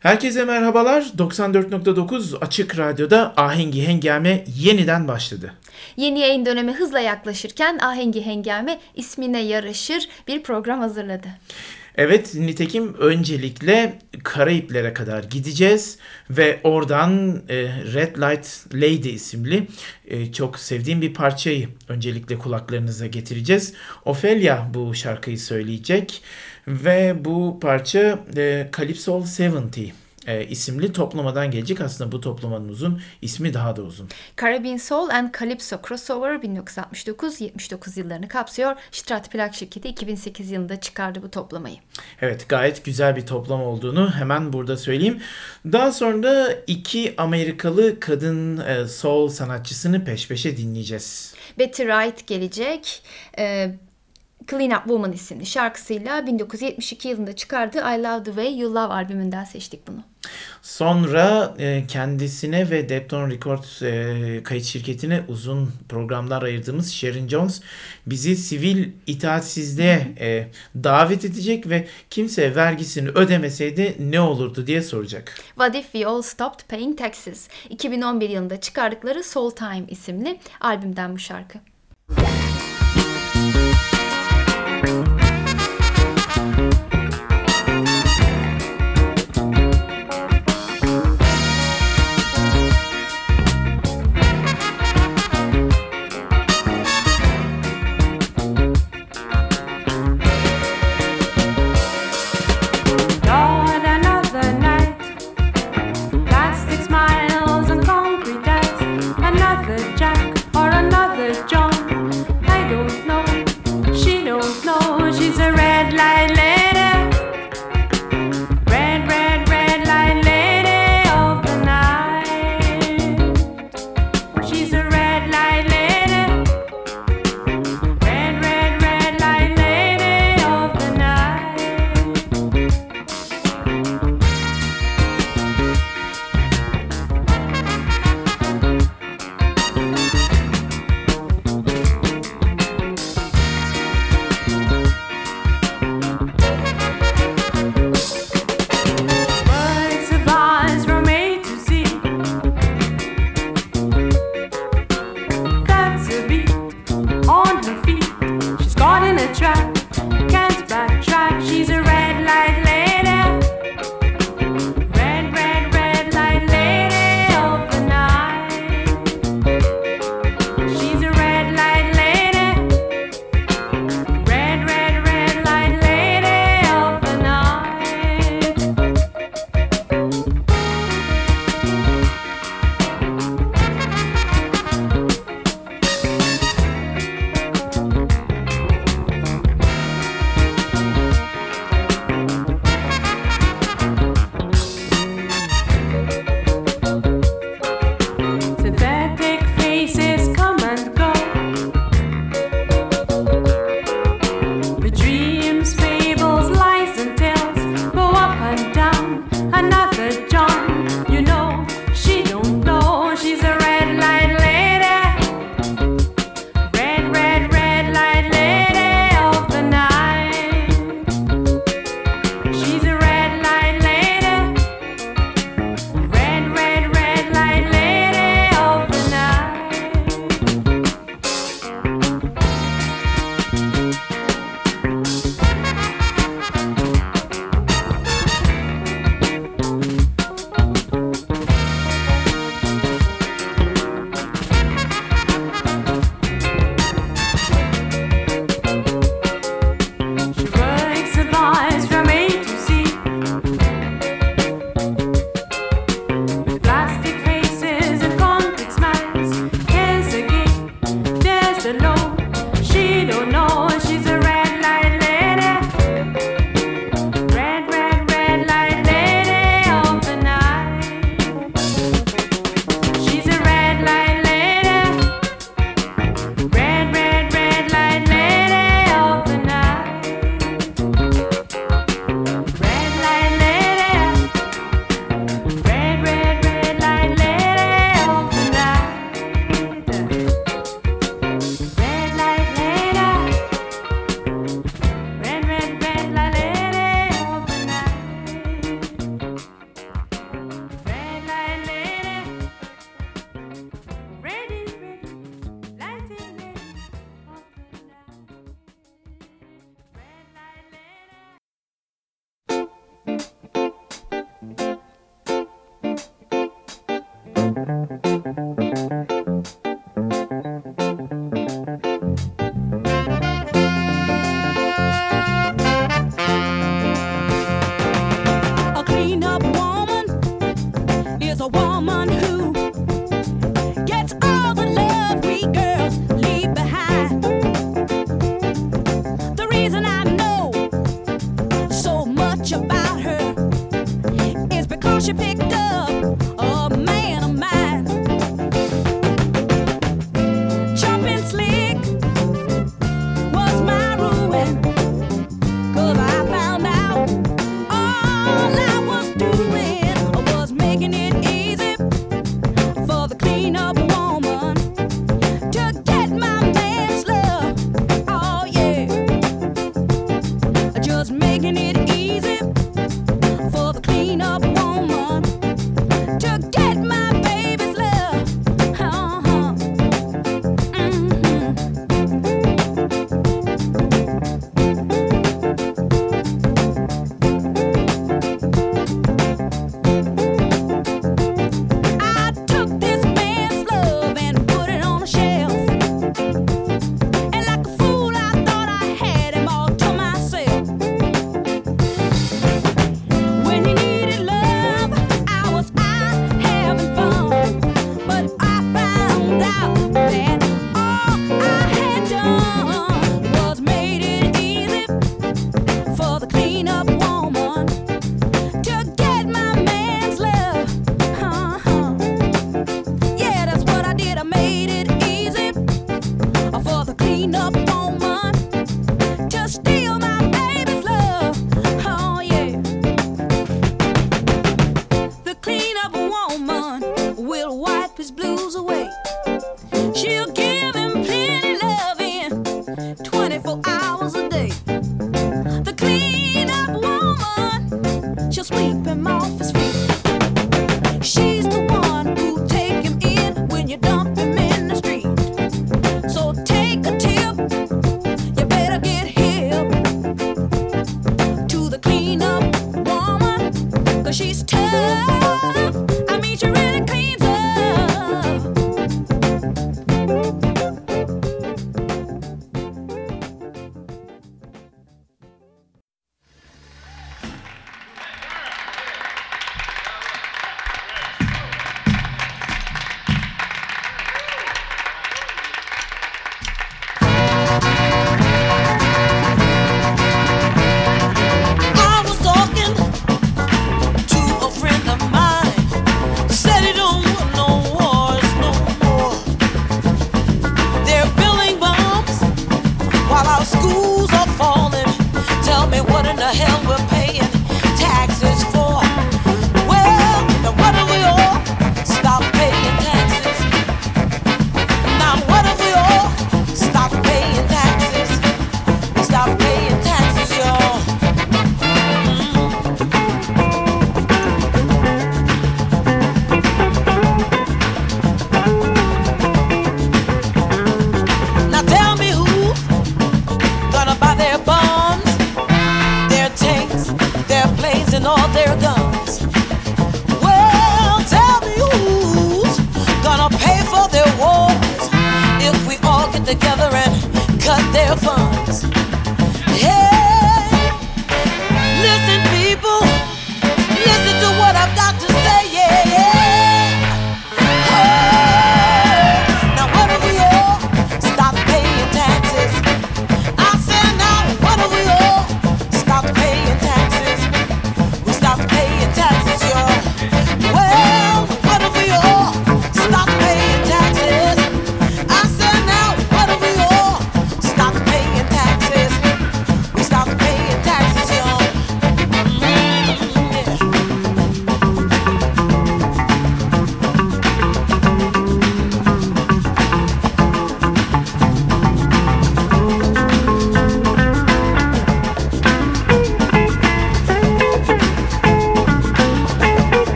Herkese merhabalar. 94.9 Açık Radyo'da Ahengi Hengame yeniden başladı. Yeni yayın dönemi hızla yaklaşırken Ahengi Hengame ismine yaraşır bir program hazırladı. Evet, nitekim öncelikle Karayiplere kadar gideceğiz ve oradan e, Red Light Lady isimli e, çok sevdiğim bir parçayı öncelikle kulaklarınıza getireceğiz. Ophelia bu şarkıyı söyleyecek ve bu parça e, Calypso 70 e, isimli toplamadan gelecek. Aslında bu toplamanın uzun, ismi daha da uzun. Caribbean Soul and Calypso Crossover 1969-79 yıllarını kapsıyor. Strat Plak şirketi 2008 yılında çıkardı bu toplamayı. Evet gayet güzel bir toplama olduğunu hemen burada söyleyeyim. Daha sonra iki Amerikalı kadın e, soul sanatçısını peş peşe dinleyeceğiz. Betty Wright gelecek. E, Clean Up Woman isimli şarkısıyla 1972 yılında çıkardığı I Love The Way You Love albümünden seçtik bunu. Sonra e, kendisine ve Depton Records e, kayıt şirketine uzun programlar ayırdığımız Sharon Jones bizi sivil itaatsizliğe e, davet edecek ve kimse vergisini ödemeseydi ne olurdu diye soracak. What If We All Stopped Paying Taxes 2011 yılında çıkardıkları Soul Time isimli albümden bu şarkı.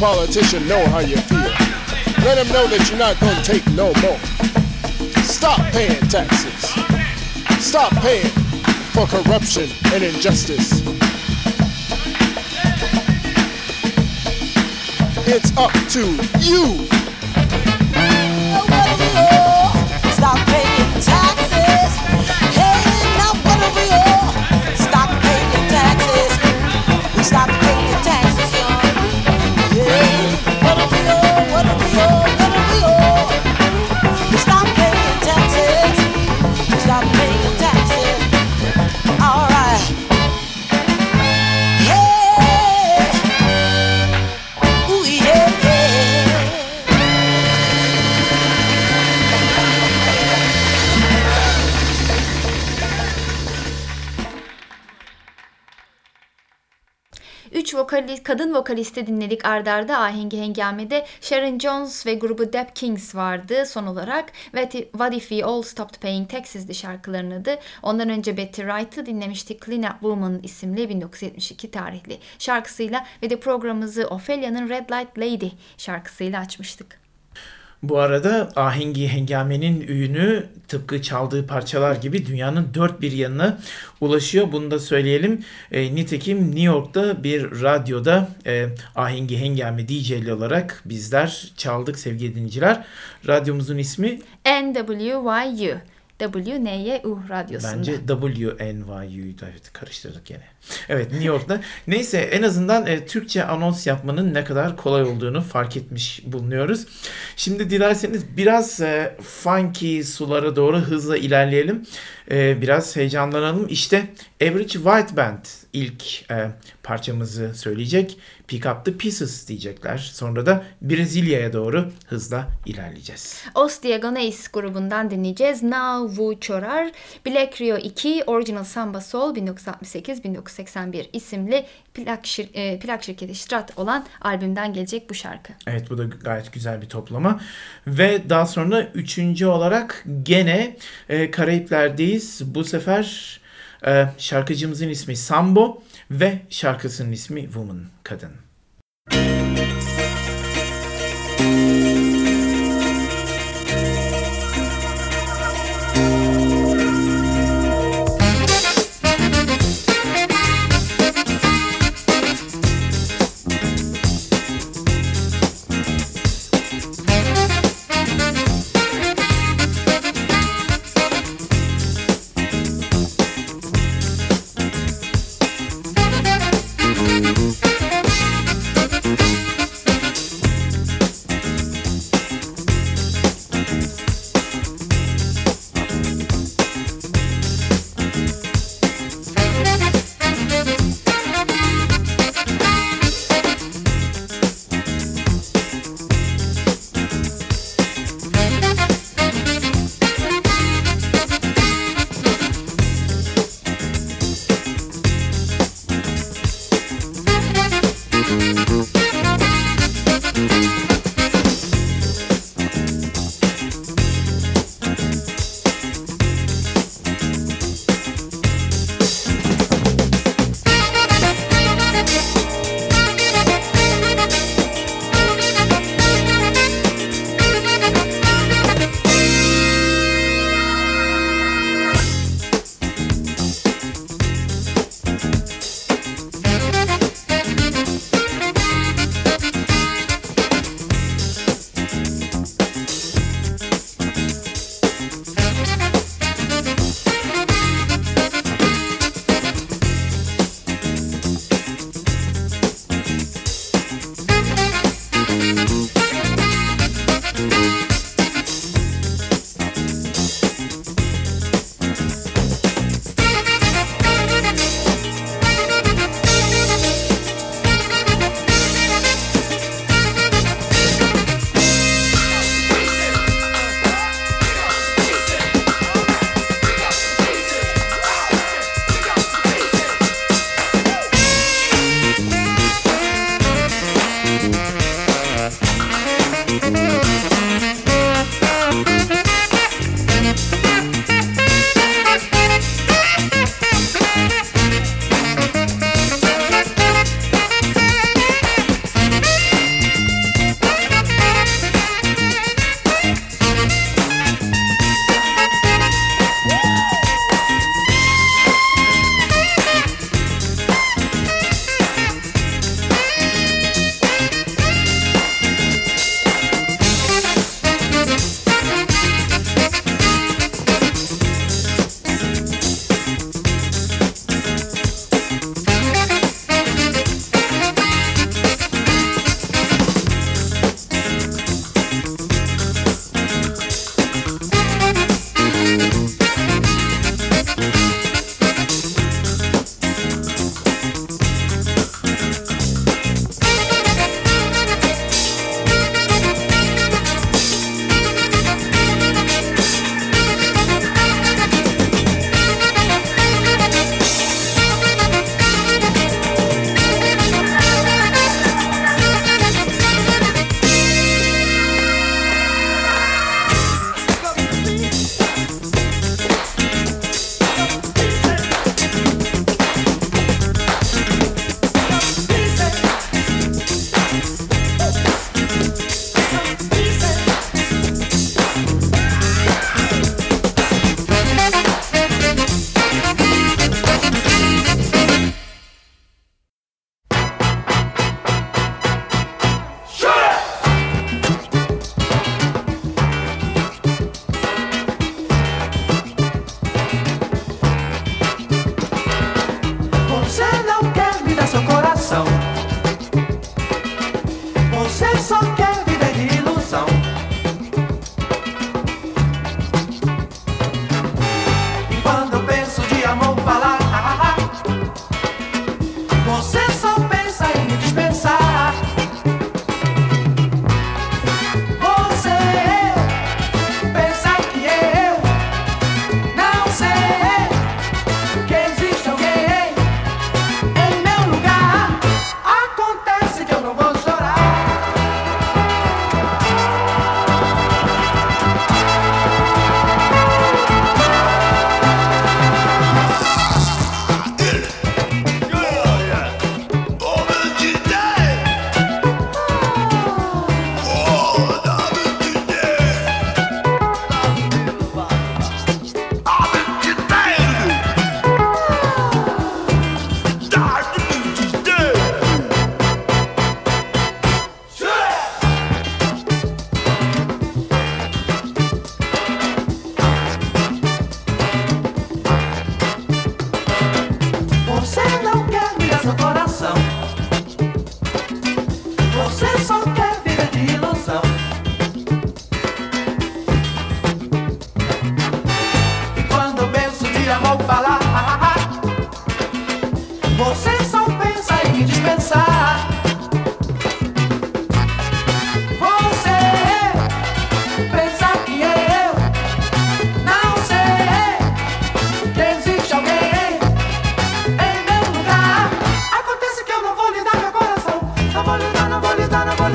Politician know how you feel. Let him know that you're not to take no more. Stop paying taxes. Stop paying for corruption and injustice. It's up to you. Üç vokali, kadın vokalisti dinledik ardarda ahengi hengamede. Sharon Jones ve grubu Dap Kings vardı son olarak. If, What If We All Stopped Paying Taxes'di şarkıların adı. Ondan önce Betty Wright'ı dinlemiştik. Clean Up Woman isimli 1972 tarihli şarkısıyla ve de programımızı Ophelia'nın Red Light Lady şarkısıyla açmıştık. Bu arada Ahengi Hengame'nin ünü tıpkı çaldığı parçalar gibi dünyanın dört bir yanına ulaşıyor. Bunu da söyleyelim. E, nitekim New York'ta bir radyoda e, Ahengi Hengame DJ'li olarak bizler çaldık sevgili dinleyiciler. Radyomuzun ismi NWYU. WNYU radyosunda. Bence WNYU'ydu. Evet karıştırdık gene. Evet New York'ta. Neyse en azından e, Türkçe anons yapmanın ne kadar kolay olduğunu fark etmiş bulunuyoruz. Şimdi dilerseniz biraz e, funky sulara doğru hızla ilerleyelim. E, biraz heyecanlanalım. İşte Average White Band ilk e, parçamızı söyleyecek. Pick Up The Pieces diyecekler. Sonra da Brezilya'ya doğru hızla ilerleyeceğiz. Os Diagonais grubundan dinleyeceğiz. Now Vu Çorar, Black Rio 2, Original Samba Soul 1968-1981 isimli plak, şir- e, plak şirketi Strat olan albümden gelecek bu şarkı. Evet bu da gayet güzel bir toplama. Ve daha sonra üçüncü olarak gene e, Karayipler'deyiz. Bu sefer e, şarkıcımızın ismi Sambo ve şarkısının ismi Woman, Kadın. Thank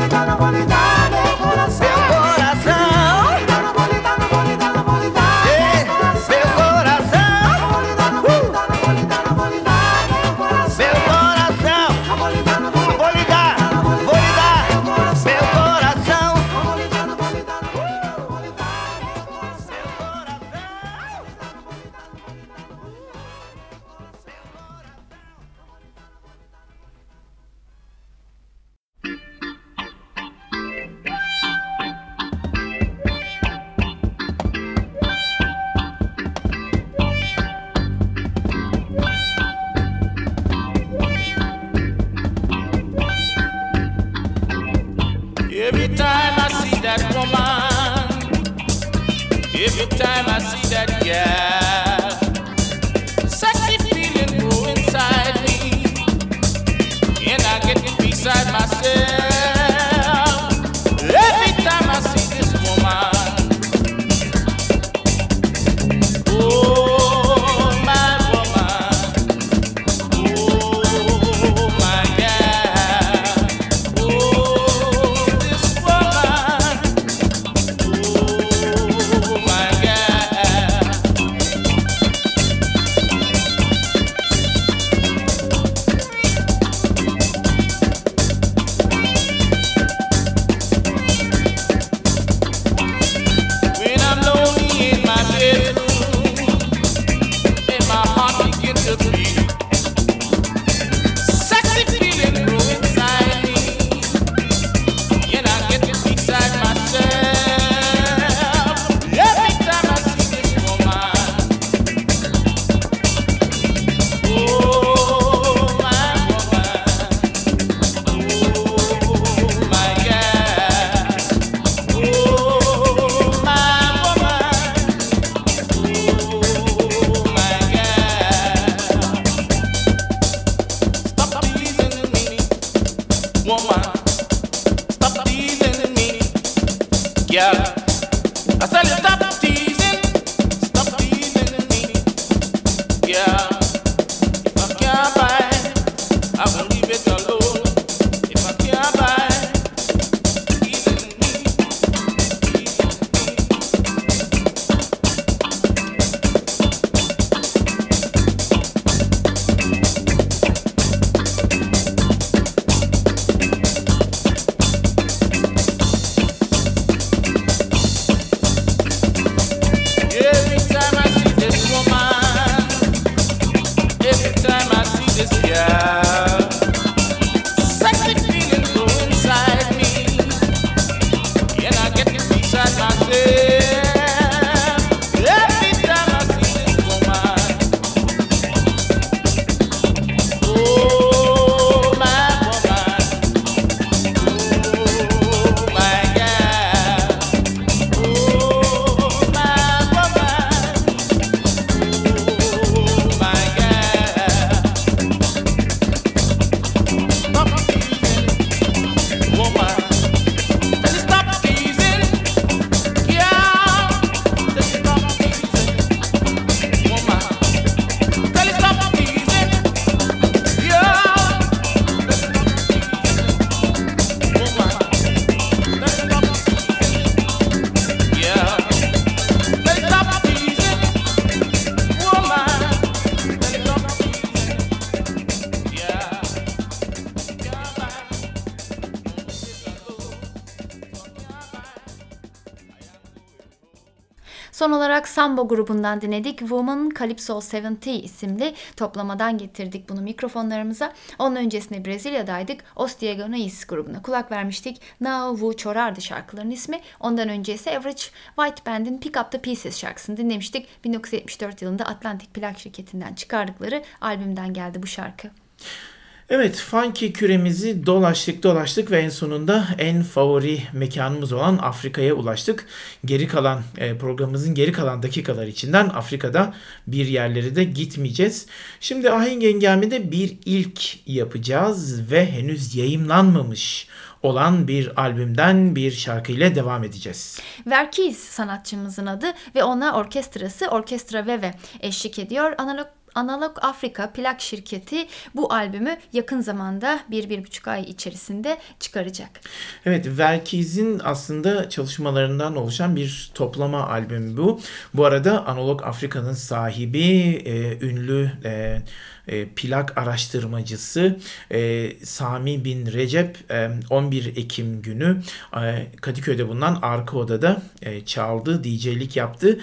bonita, lo bonita. Sambo grubundan dinledik. Woman Calypso 70 isimli toplamadan getirdik bunu mikrofonlarımıza. Onun öncesinde Brezilya'daydık. Os Diagonais grubuna kulak vermiştik. Now Wu Çorardı şarkıların ismi. Ondan önce ise Average White Band'in Pick Up The Pieces şarkısını dinlemiştik. 1974 yılında Atlantic plak şirketinden çıkardıkları albümden geldi bu şarkı. Evet, funky küremizi dolaştık dolaştık ve en sonunda en favori mekanımız olan Afrika'ya ulaştık. Geri kalan e, programımızın geri kalan dakikalar içinden Afrika'da bir yerlere de gitmeyeceğiz. Şimdi Ahenk Engelmi'de bir ilk yapacağız ve henüz yayımlanmamış olan bir albümden bir şarkıyla devam edeceğiz. Verkiz sanatçımızın adı ve ona orkestrası Orkestra Veve eşlik ediyor. Analog Analog Afrika plak şirketi bu albümü yakın zamanda bir, bir buçuk ay içerisinde çıkaracak. Evet, Verkiz'in aslında çalışmalarından oluşan bir toplama albümü bu. Bu arada Analog Afrika'nın sahibi, e, ünlü e, e, plak araştırmacısı e, Sami Bin Recep e, 11 Ekim günü e, Kadıköy'de bulunan arka odada e, çaldı, DJ'lik yaptı.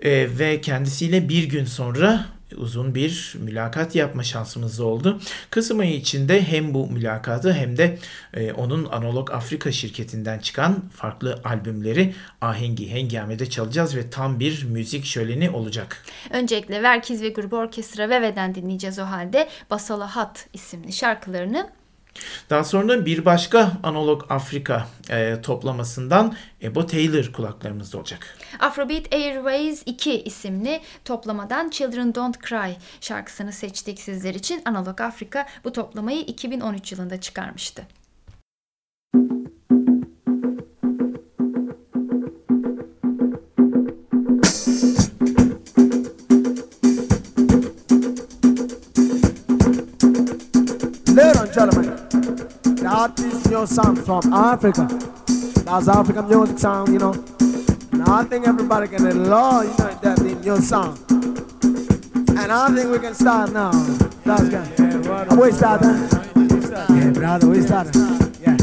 E, ve kendisiyle bir gün sonra uzun bir mülakat yapma şansımız oldu. Kasım ayı içinde hem bu mülakatı hem de e, onun Analog Afrika şirketinden çıkan farklı albümleri Ahengi Hengame'de çalacağız ve tam bir müzik şöleni olacak. Öncelikle Verkiz ve Grubu Orkestra Veve'den dinleyeceğiz o halde Basala Hat isimli şarkılarını. Daha sonra bir başka Analog Afrika e, toplamasından Ebo Taylor kulaklarımızda olacak. Afrobeat Airways 2 isimli toplamadan Children Don't Cry şarkısını seçtik sizler için. Analog Afrika bu toplamayı 2013 yılında çıkarmıştı. Ladies and gentlemen, that is your song from Africa. That's African music song, you know. And I think everybody can love, you know, that in your song. And I think we can start now. That's good. Yeah, we start then? Yeah, brother, we start. Yeah.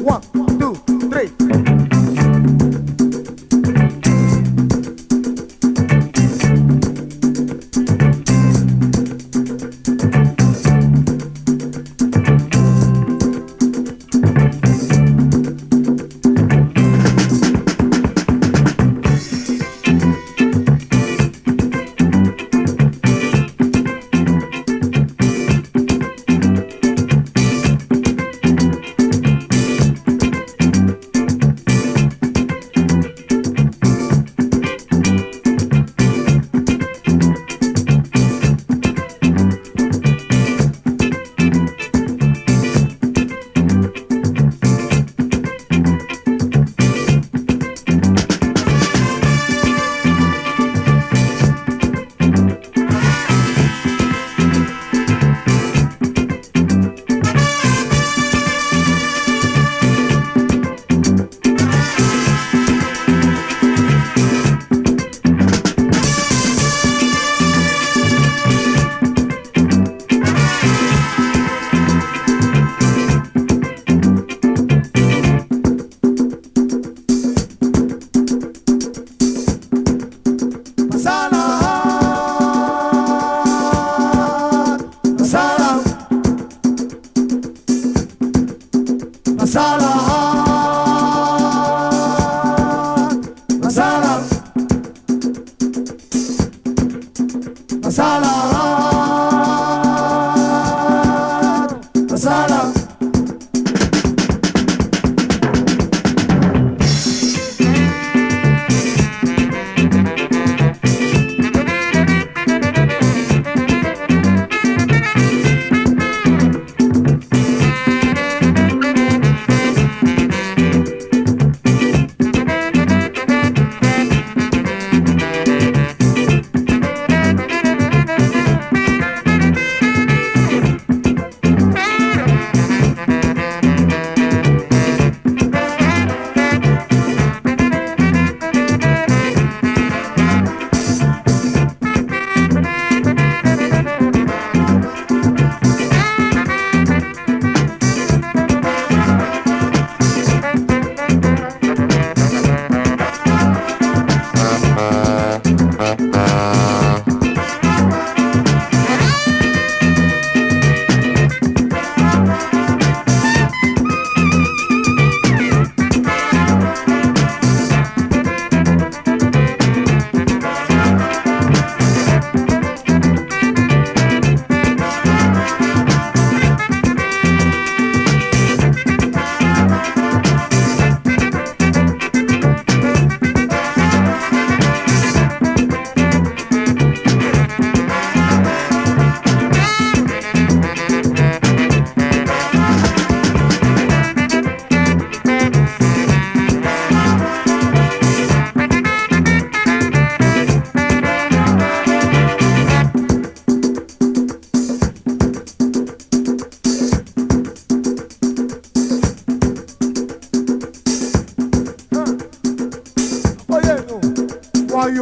One, two, three.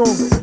Perfume.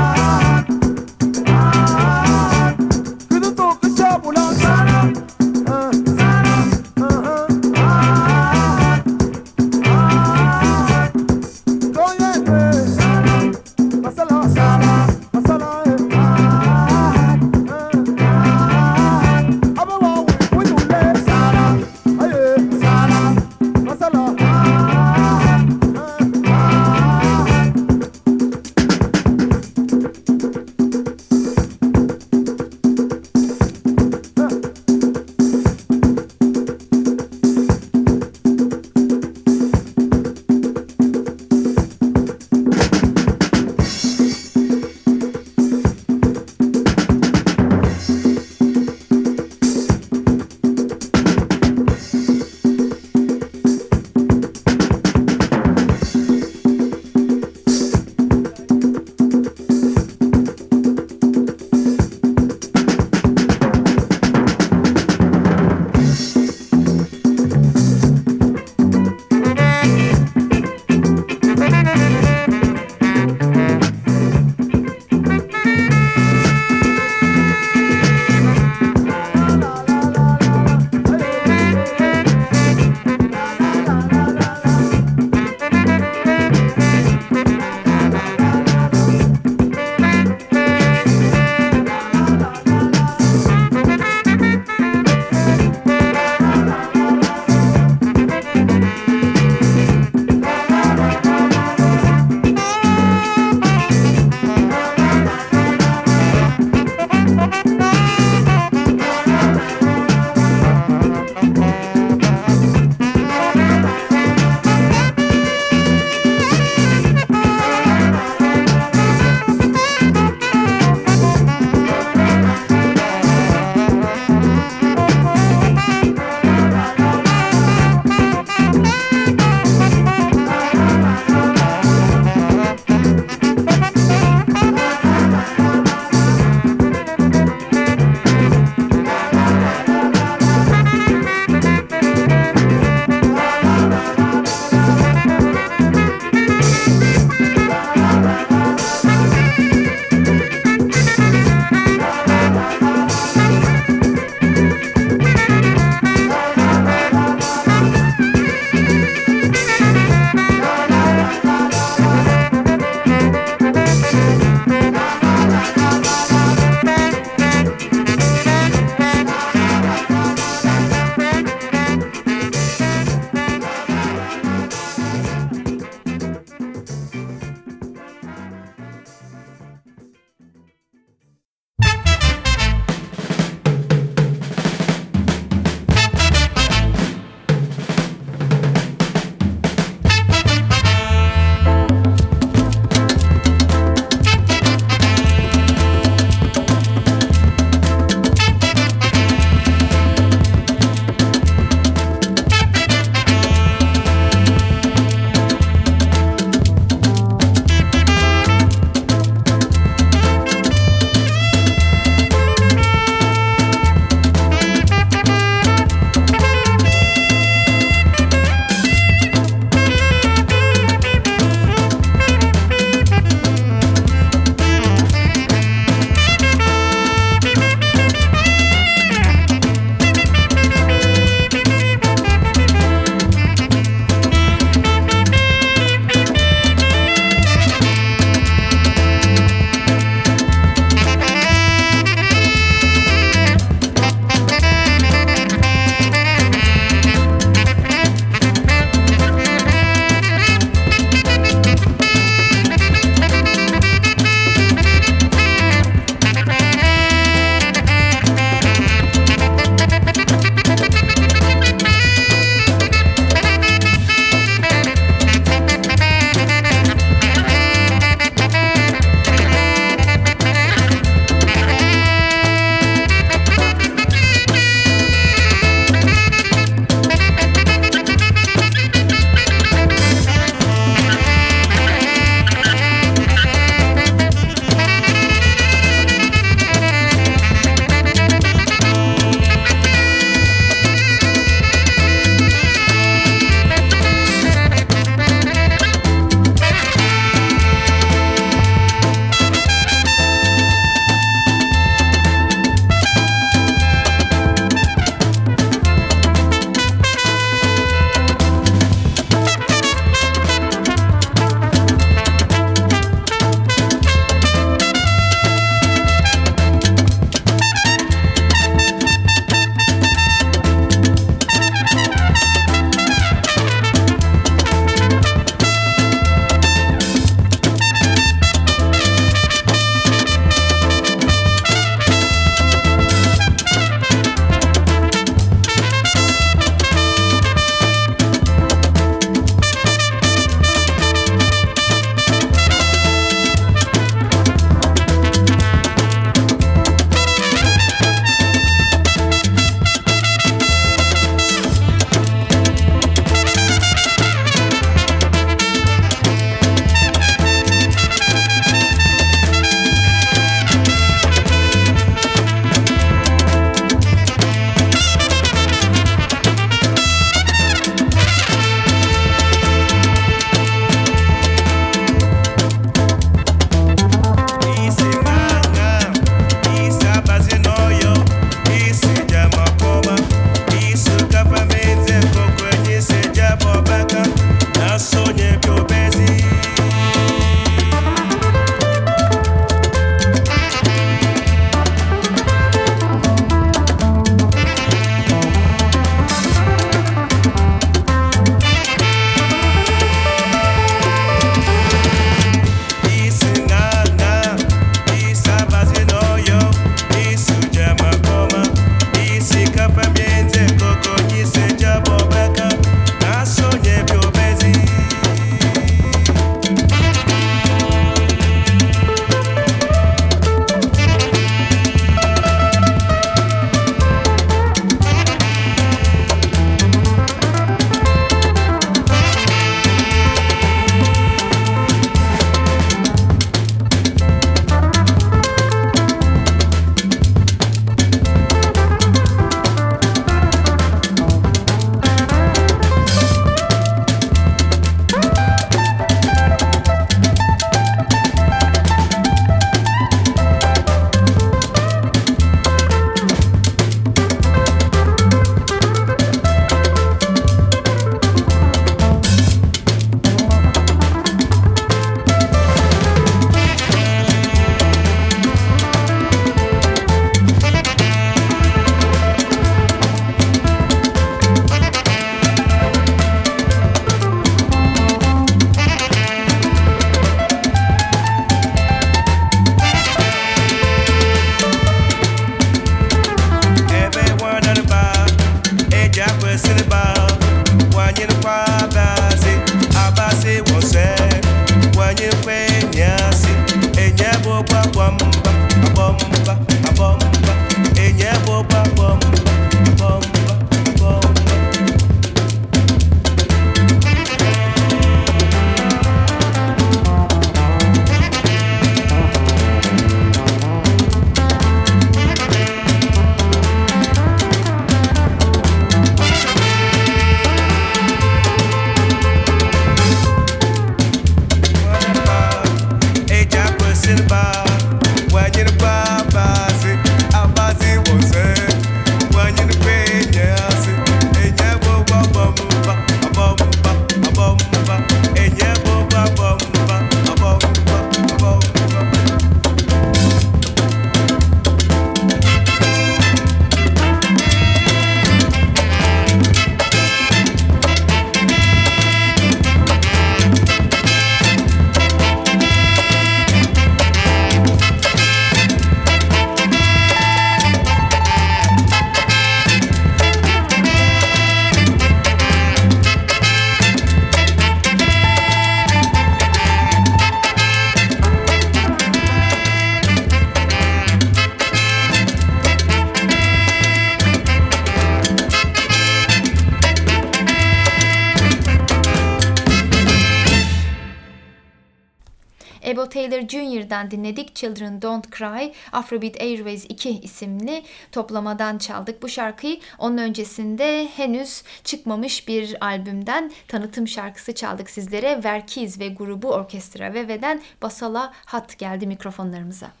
Taylor Jr.'dan dinledik. Children Don't Cry, Afrobeat Airways 2 isimli toplamadan çaldık bu şarkıyı. Onun öncesinde henüz çıkmamış bir albümden tanıtım şarkısı çaldık sizlere. Verkiz ve grubu Orkestra Veve'den Basala Hat geldi mikrofonlarımıza.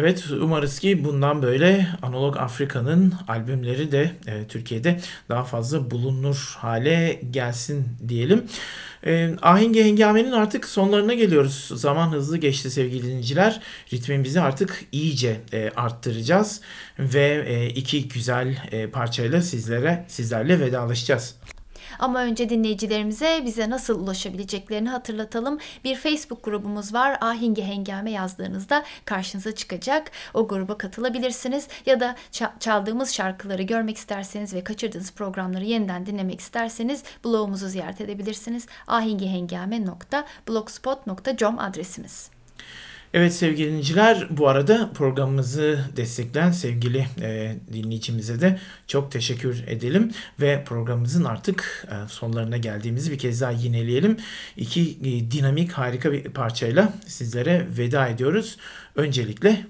Evet umarız ki bundan böyle Analog Afrika'nın albümleri de e, Türkiye'de daha fazla bulunur hale gelsin diyelim. E, Ahengi Hengame'nin artık sonlarına geliyoruz. Zaman hızlı geçti sevgili dinleyiciler. Ritmimizi artık iyice e, arttıracağız ve e, iki güzel e, parçayla sizlere sizlerle vedalaşacağız. Ama önce dinleyicilerimize bize nasıl ulaşabileceklerini hatırlatalım. Bir Facebook grubumuz var. Ahinge Hengame yazdığınızda karşınıza çıkacak. O gruba katılabilirsiniz. Ya da çaldığımız şarkıları görmek isterseniz ve kaçırdığınız programları yeniden dinlemek isterseniz blogumuzu ziyaret edebilirsiniz. ahingehengame.blogspot.com adresimiz. Evet sevgili dinleyiciler bu arada programımızı destekleyen sevgili e, dinleyicimize de çok teşekkür edelim ve programımızın artık e, sonlarına geldiğimizi bir kez daha yineleyelim. İki e, dinamik harika bir parçayla sizlere veda ediyoruz. Öncelikle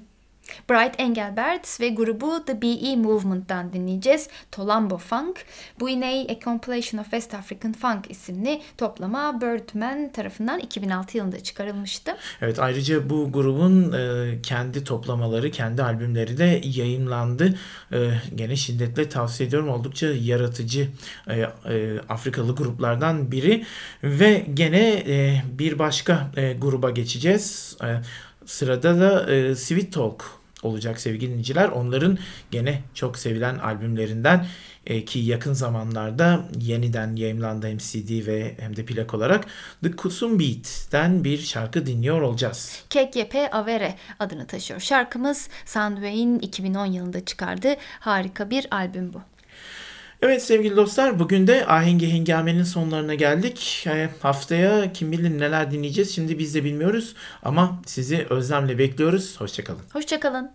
Bright Engelbert ve grubu The BE Movement'tan dinleyeceğiz. Tolambo Funk. Bu yine A Compilation of West African Funk isimli toplama Birdman tarafından 2006 yılında çıkarılmıştı. Evet ayrıca bu grubun e, kendi toplamaları, kendi albümleri de yayınlandı. E, gene şiddetle tavsiye ediyorum. Oldukça yaratıcı e, e, Afrikalı gruplardan biri. Ve gene e, bir başka e, gruba geçeceğiz. E, Sırada da e, Sweet Talk olacak sevgili dinleyiciler. Onların gene çok sevilen albümlerinden e, ki yakın zamanlarda yeniden yayınlandı hem CD ve hem de plak olarak The Kusum Beat'ten bir şarkı dinliyor olacağız. Kekyepe Avere adını taşıyor. Şarkımız Soundwave'in 2010 yılında çıkardığı harika bir albüm bu. Evet sevgili dostlar bugün de Ahengi Hengame'nin sonlarına geldik. E, haftaya kim bilir neler dinleyeceğiz şimdi biz de bilmiyoruz ama sizi özlemle bekliyoruz. Hoşçakalın. Hoşçakalın.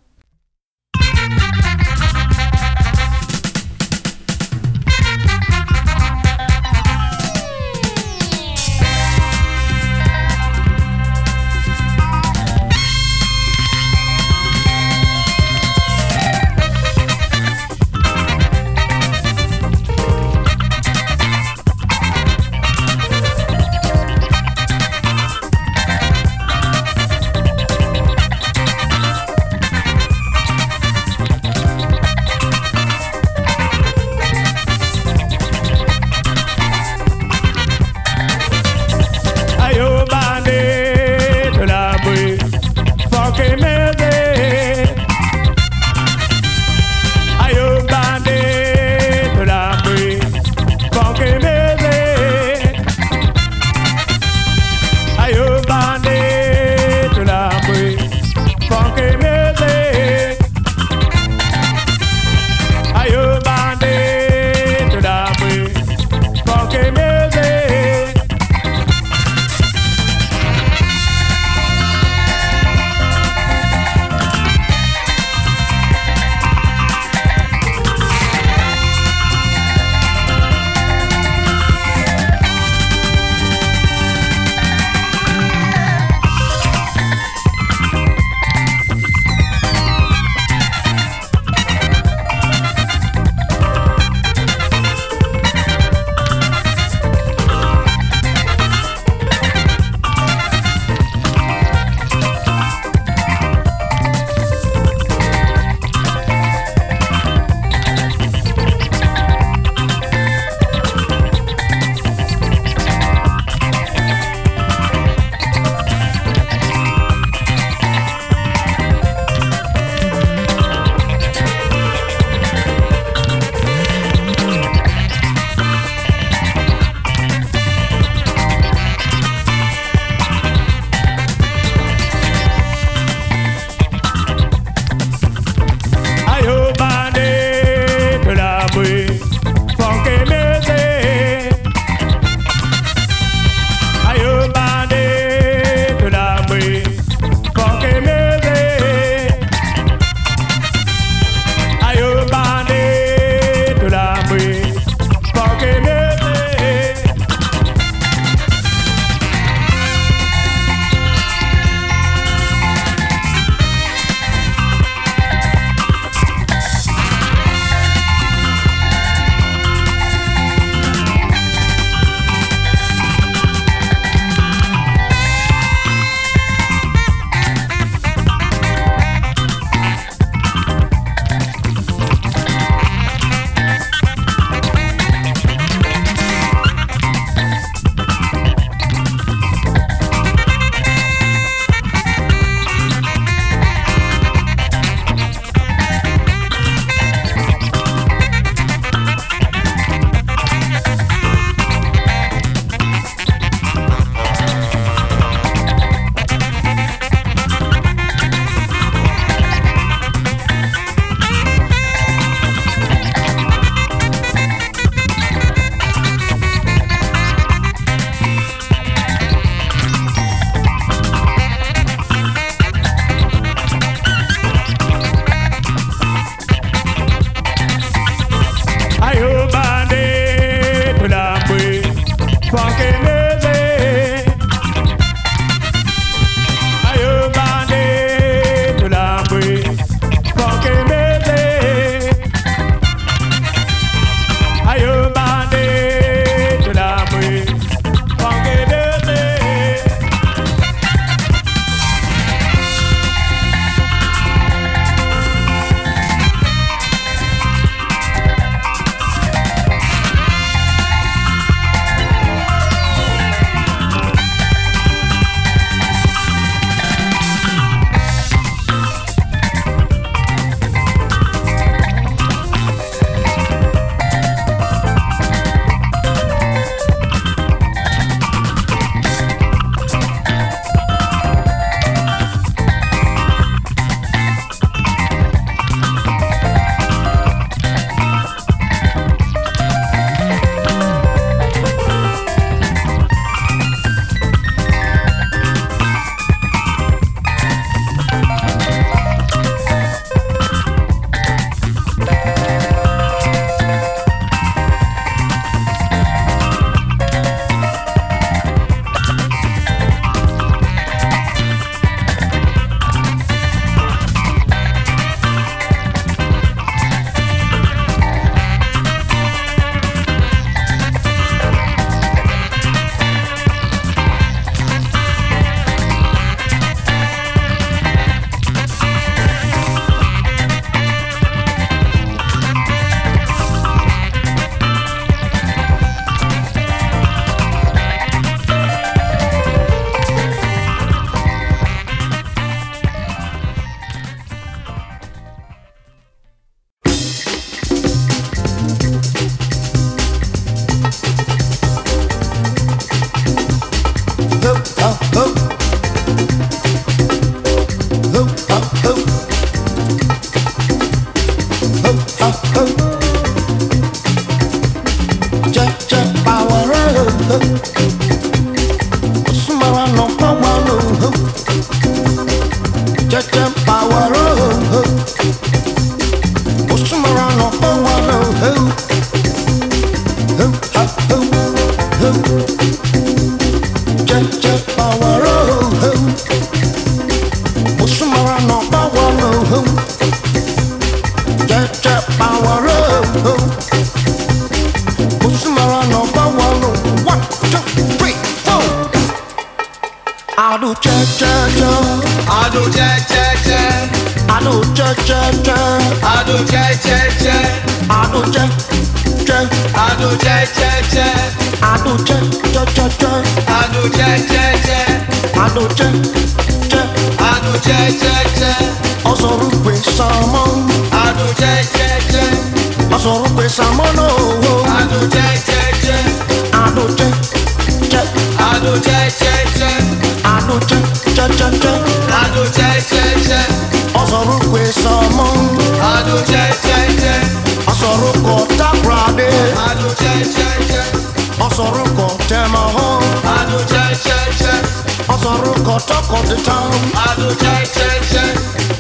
sọ̀rọ̀ kọ̀tọ́ kọ̀tọ́ tán. Àdùjẹ́ jẹ́ jẹ́.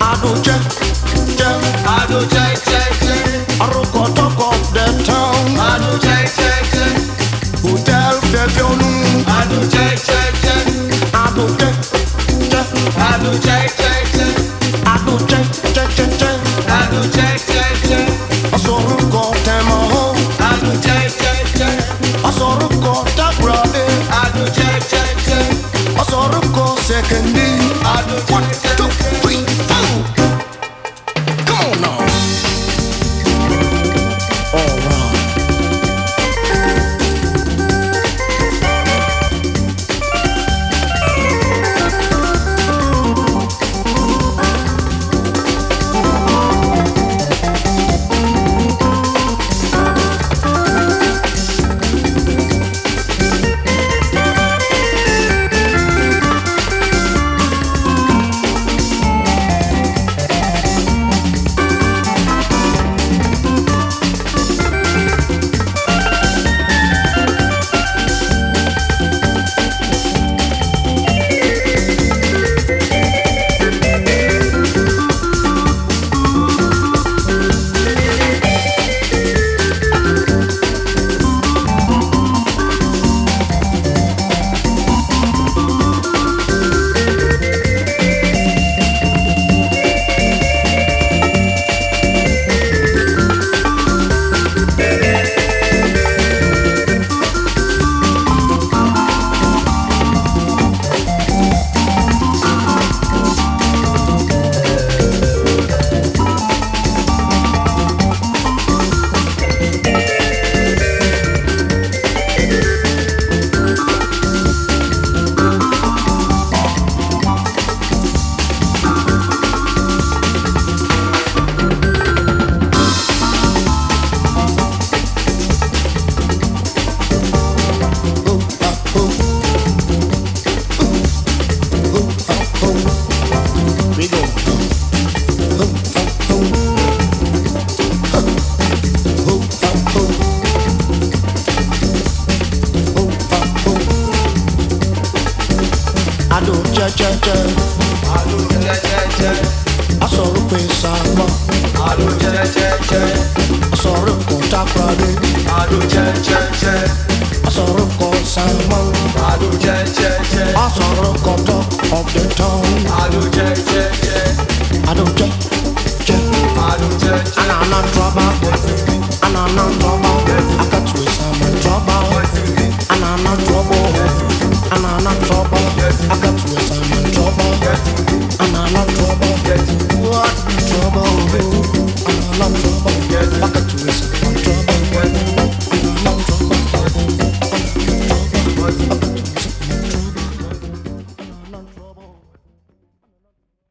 Àdùjẹ́ jẹ́. Àdùjẹ́ jẹ́ jẹ́. Ọ̀rọ̀ kọ̀tọ́ kọ̀tọ́ tán. Àdùjẹ́ jẹ́ jẹ́. Hòtẹ́ẹ̀lì fẹ́fẹ́ olú. Àdùjẹ́ jẹ́ jẹ́. Àdùjẹ́ jẹ́. Àdùjẹ́ jẹ́ jẹ́. Àdùjẹ́ jẹ́ jẹ́ jẹ́. Àdùjẹ́. second want